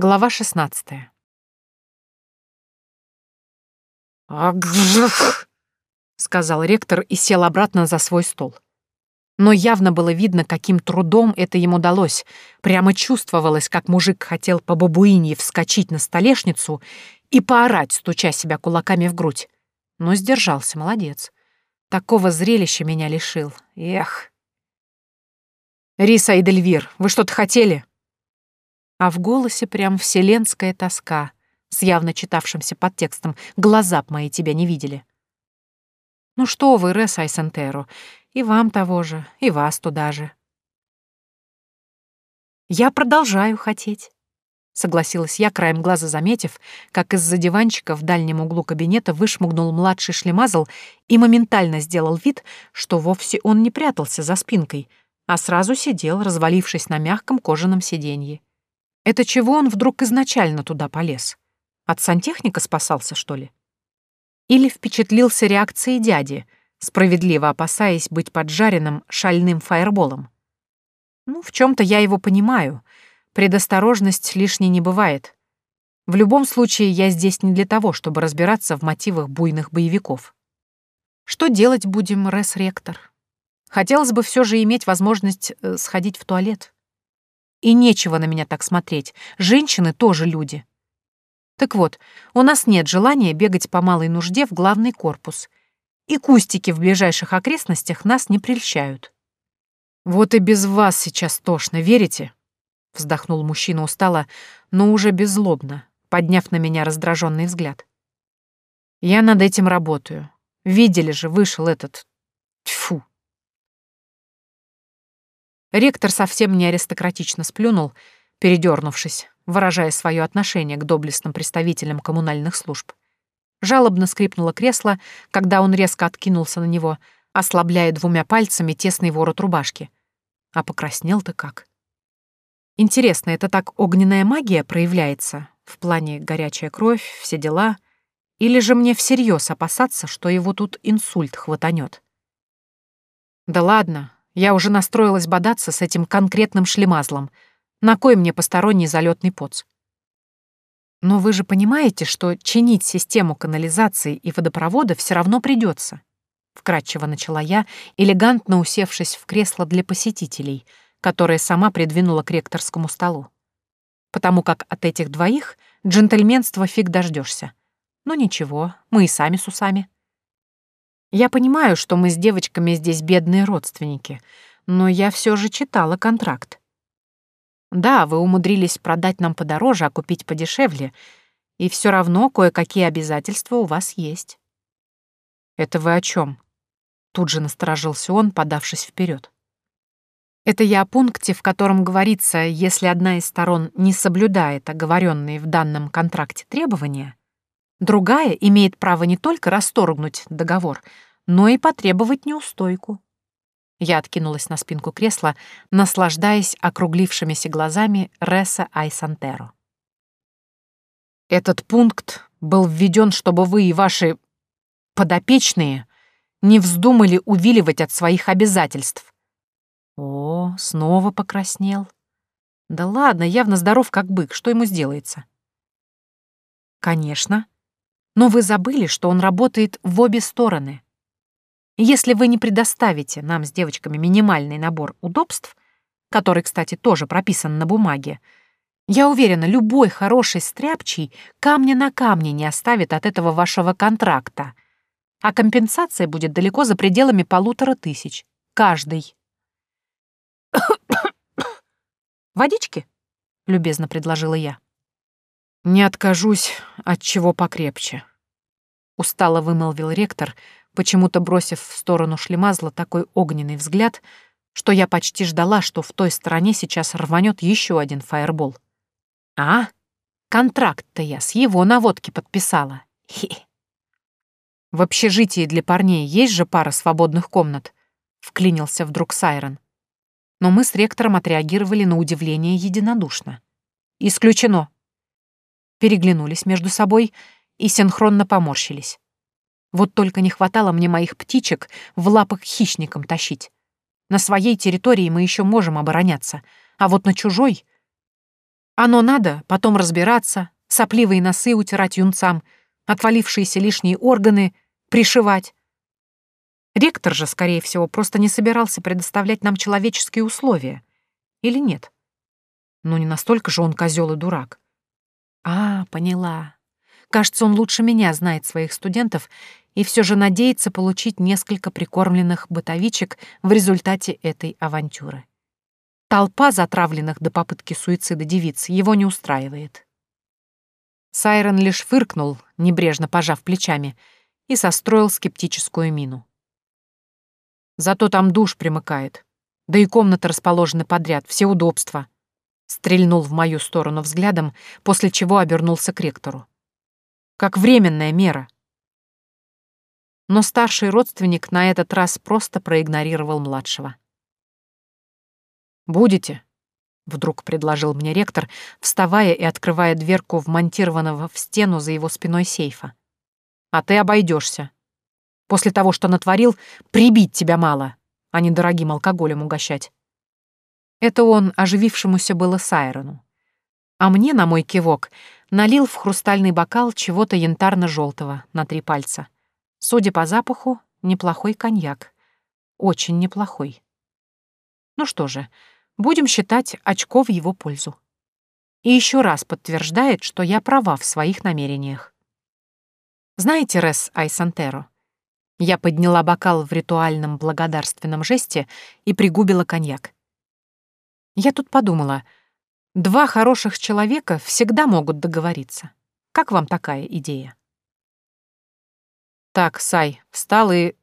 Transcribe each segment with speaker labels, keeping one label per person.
Speaker 1: Глава 16.
Speaker 2: «Агжих!» — сказал ректор и сел обратно за свой стол. Но явно было видно, каким трудом это ему далось. Прямо чувствовалось, как мужик хотел по бабуинье вскочить на столешницу и поорать, стуча себя кулаками в грудь. Но сдержался, молодец. Такого зрелища меня лишил. Эх. «Риса и Дельвир, вы что-то хотели?» А в голосе прям вселенская тоска, с явно читавшимся подтекстом «Глаза б мои тебя не видели». «Ну что вы, Рес Айсентеро, и вам того же, и вас туда же». «Я продолжаю хотеть», — согласилась я, краем глаза заметив, как из-за диванчика в дальнем углу кабинета вышмугнул младший шлемазл и моментально сделал вид, что вовсе он не прятался за спинкой, а сразу сидел, развалившись на мягком кожаном сиденье. Это чего он вдруг изначально туда полез? От сантехника спасался, что ли? Или впечатлился реакцией дяди, справедливо опасаясь быть поджаренным шальным фаерболом? Ну, в чем то я его понимаю. Предосторожность лишней не бывает. В любом случае, я здесь не для того, чтобы разбираться в мотивах буйных боевиков. Что делать будем, Рес-ректор? Хотелось бы все же иметь возможность э, сходить в туалет. И нечего на меня так смотреть. Женщины тоже люди. Так вот, у нас нет желания бегать по малой нужде в главный корпус. И кустики в ближайших окрестностях нас не прельщают. «Вот и без вас сейчас тошно, верите?» Вздохнул мужчина устало, но уже беззлобно, подняв на меня раздраженный взгляд. «Я над этим работаю. Видели же, вышел этот... Тьфу, Ректор совсем не аристократично сплюнул, передернувшись, выражая свое отношение к доблестным представителям коммунальных служб. Жалобно скрипнуло кресло, когда он резко откинулся на него, ослабляя двумя пальцами тесный ворот рубашки. А покраснел-то как. Интересно, это так огненная магия проявляется? В плане горячая кровь, все дела? Или же мне всерьез опасаться, что его тут инсульт хватанет? Да ладно, я уже настроилась бодаться с этим конкретным шлемазлом. На кой мне посторонний залетный поц? Но вы же понимаете, что чинить систему канализации и водопровода все равно придется. Вкратчиво начала я, элегантно усевшись в кресло для посетителей, которое сама придвинула к ректорскому столу. Потому как от этих двоих джентльменства фиг дождешься. Ну ничего, мы и сами с усами. Я понимаю, что мы с девочками здесь бедные родственники, но я все же читала контракт. Да, вы умудрились продать нам подороже, а купить подешевле, и все равно кое-какие обязательства у вас есть. Это вы о чем? Тут же насторожился он, подавшись вперед. Это я о пункте, в котором говорится, если одна из сторон не соблюдает оговоренные в данном контракте требования, Другая имеет право не только расторгнуть договор, но и потребовать неустойку. Я откинулась на спинку кресла, наслаждаясь округлившимися глазами Реса Айсантеро. «Этот пункт был введен, чтобы вы и ваши подопечные не вздумали увиливать от своих обязательств». О, снова покраснел. Да ладно, явно здоров как бык, что ему сделается? Конечно, но вы забыли, что он работает в обе стороны. Если вы не предоставите нам с девочками минимальный набор удобств, который, кстати, тоже прописан на бумаге, я уверена, любой хороший стряпчий камня на камне не оставит от этого вашего контракта, а компенсация будет далеко за пределами полутора тысяч. Каждый. «Водички?» — любезно предложила я. «Не откажусь от чего покрепче», — устало вымолвил ректор, почему-то бросив в сторону шлемазла такой огненный взгляд, что я почти ждала, что в той стороне сейчас рванет еще один фаербол. «А? Контракт-то я с его наводки подписала. Хе. В общежитии для парней есть же пара свободных комнат?» — вклинился вдруг Сайрон. Но мы с ректором отреагировали на удивление единодушно. «Исключено», переглянулись между собой и синхронно поморщились. Вот только не хватало мне моих птичек в лапах хищникам тащить. На своей территории мы еще можем обороняться, а вот на чужой... Оно надо, потом разбираться, сопливые носы утирать юнцам, отвалившиеся лишние органы пришивать. Ректор же, скорее всего, просто не собирался предоставлять нам человеческие условия. Или нет? Ну, не настолько же он козел и дурак. А, поняла. Кажется, он лучше меня знает своих студентов и все же надеется получить несколько прикормленных бытовичек в результате этой авантюры. Толпа затравленных до попытки суицида девиц его не устраивает. Сайрон лишь фыркнул, небрежно пожав плечами, и состроил скептическую мину. Зато там душ примыкает. Да и комнаты расположены подряд, все удобства. Стрельнул в мою сторону взглядом, после чего обернулся к ректору. Как временная мера. Но старший родственник на этот раз просто проигнорировал младшего. «Будете?» — вдруг предложил мне ректор, вставая и открывая дверку вмонтированного в стену за его спиной сейфа. «А ты обойдешься. После того, что натворил, прибить тебя мало, а не дорогим алкоголем угощать». Это он оживившемуся было Сайрону. А мне на мой кивок налил в хрустальный бокал чего-то янтарно-желтого на три пальца. Судя по запаху, неплохой коньяк. Очень неплохой. Ну что же, Будем считать очко в его пользу. И еще раз подтверждает, что я права в своих намерениях. Знаете, Рес Айсантеро, я подняла бокал в ритуальном благодарственном жесте и пригубила коньяк. Я тут подумала, два хороших человека всегда могут договориться. Как вам такая идея? Так, Сай, встал и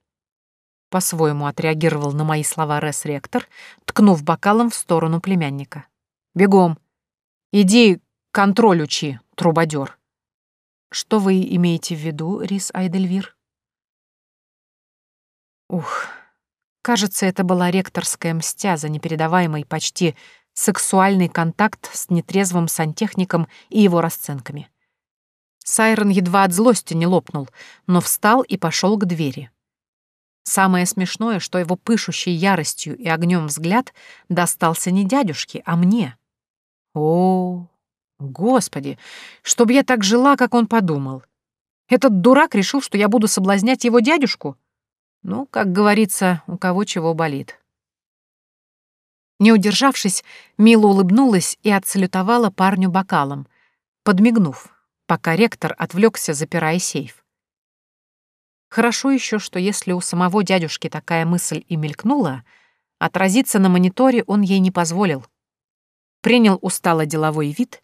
Speaker 2: по-своему отреагировал на мои слова Рес-ректор, ткнув бокалом в сторону племянника. «Бегом! Иди контроль учи, трубадер!» «Что вы имеете в виду, Рис Айдельвир?» Ух, кажется, это была ректорская мстя за непередаваемый почти сексуальный контакт с нетрезвым сантехником и его расценками. Сайрон едва от злости не лопнул, но встал и пошел к двери. Самое смешное, что его пышущий яростью и огнем взгляд достался не дядюшке, а мне. О, господи, чтоб я так жила, как он подумал. Этот дурак решил, что я буду соблазнять его дядюшку? Ну, как говорится, у кого чего болит. Не удержавшись, Мила улыбнулась и отсалютовала парню бокалом, подмигнув, пока ректор отвлекся, запирая сейф. Хорошо еще, что если у самого дядюшки такая мысль и мелькнула, отразиться на мониторе он ей не позволил. Принял устало деловой вид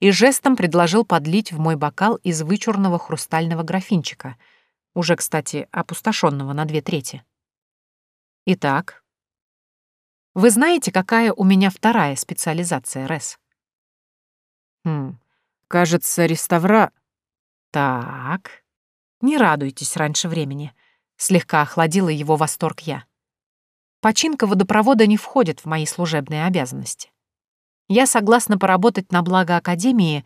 Speaker 2: и жестом предложил подлить в мой бокал из вычурного хрустального графинчика, уже, кстати, опустошенного на две трети. Итак, вы знаете, какая у меня вторая специализация, Рес? Хм, кажется, реставра... Так, не радуйтесь раньше времени. Слегка охладила его восторг я. Починка водопровода не входит в мои служебные обязанности. Я согласна поработать на благо Академии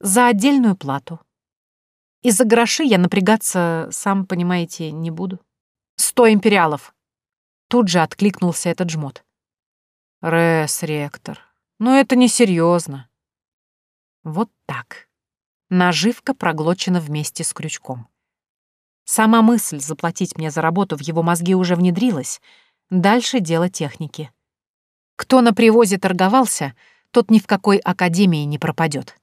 Speaker 2: за отдельную плату. Из-за гроши я напрягаться, сам понимаете, не буду. Сто империалов! Тут же откликнулся этот жмот. Рес, ректор, ну это несерьезно. Вот так. Наживка проглочена вместе с крючком. Сама мысль заплатить мне за работу в его мозги уже внедрилась. Дальше дело техники. Кто на привозе торговался, тот ни в какой академии не пропадет.